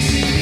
see.